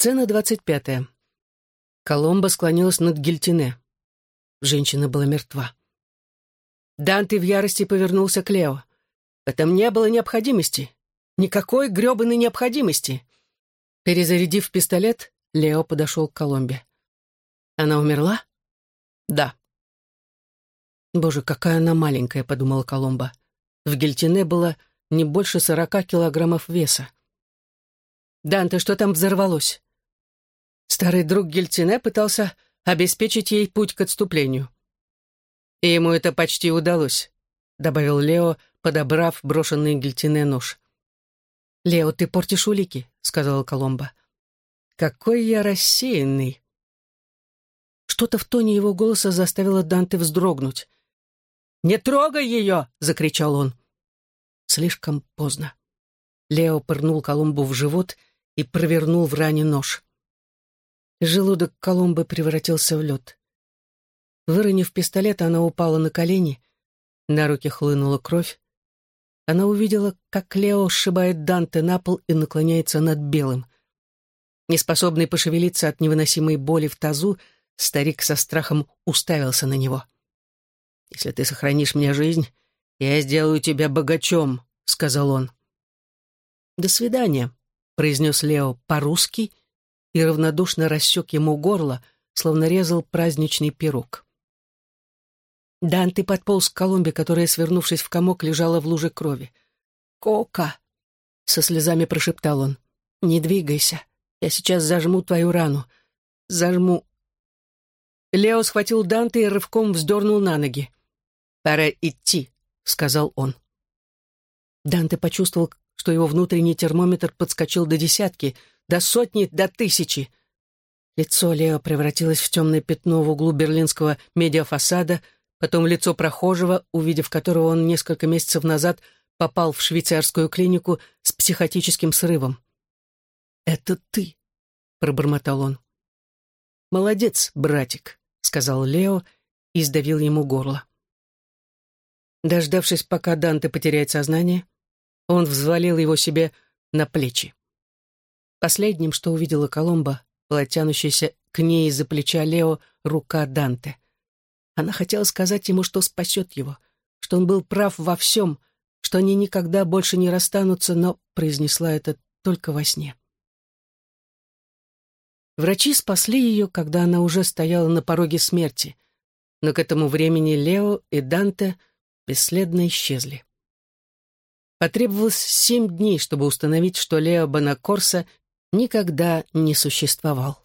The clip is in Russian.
Сцена двадцать пятая. Коломба склонилась над Гильтине. Женщина была мертва. Данте в ярости повернулся к Лео. В этом не было необходимости. Никакой гребаной необходимости. Перезарядив пистолет, Лео подошел к Коломбе. Она умерла? Да. Боже, какая она маленькая, подумала Коломба. В Гильтине было не больше сорока килограммов веса. «Данте, что там взорвалось?» Старый друг Гильтине пытался обеспечить ей путь к отступлению. «И ему это почти удалось», — добавил Лео, подобрав брошенный Гильтине нож. «Лео, ты портишь улики», — сказала Коломба. «Какой я рассеянный!» Что-то в тоне его голоса заставило Данте вздрогнуть. «Не трогай ее!» — закричал он. Слишком поздно. Лео пырнул Колумбу в живот и провернул в ране нож. Желудок Колумбы превратился в лед. Выронив пистолет, она упала на колени, на руки хлынула кровь. Она увидела, как Лео сшибает Данте на пол и наклоняется над белым. Неспособный пошевелиться от невыносимой боли в тазу, старик со страхом уставился на него. «Если ты сохранишь мне жизнь, я сделаю тебя богачом», — сказал он. «До свидания», — произнес Лео по-русски и равнодушно рассек ему горло, словно резал праздничный пирог. Данте подполз к Колумбе, которая, свернувшись в комок, лежала в луже крови. «Кока!» — со слезами прошептал он. «Не двигайся. Я сейчас зажму твою рану. Зажму...» Лео схватил Данте и рывком вздернул на ноги. «Пора идти», — сказал он. Данте почувствовал, что его внутренний термометр подскочил до десятки, до сотни, до тысячи. Лицо Лео превратилось в темное пятно в углу берлинского медиафасада, потом лицо прохожего, увидев которого он несколько месяцев назад попал в швейцарскую клинику с психотическим срывом. «Это ты», — пробормотал он. «Молодец, братик», — сказал Лео и сдавил ему горло. Дождавшись, пока Данте потеряет сознание, он взвалил его себе на плечи. Последним, что увидела Коломба, была тянущаяся к ней из-за плеча Лео рука Данте. Она хотела сказать ему, что спасет его, что он был прав во всем, что они никогда больше не расстанутся, но произнесла это только во сне. Врачи спасли ее, когда она уже стояла на пороге смерти, но к этому времени Лео и Данте бесследно исчезли. Потребовалось семь дней, чтобы установить, что Лео Бонакорса никогда не существовал.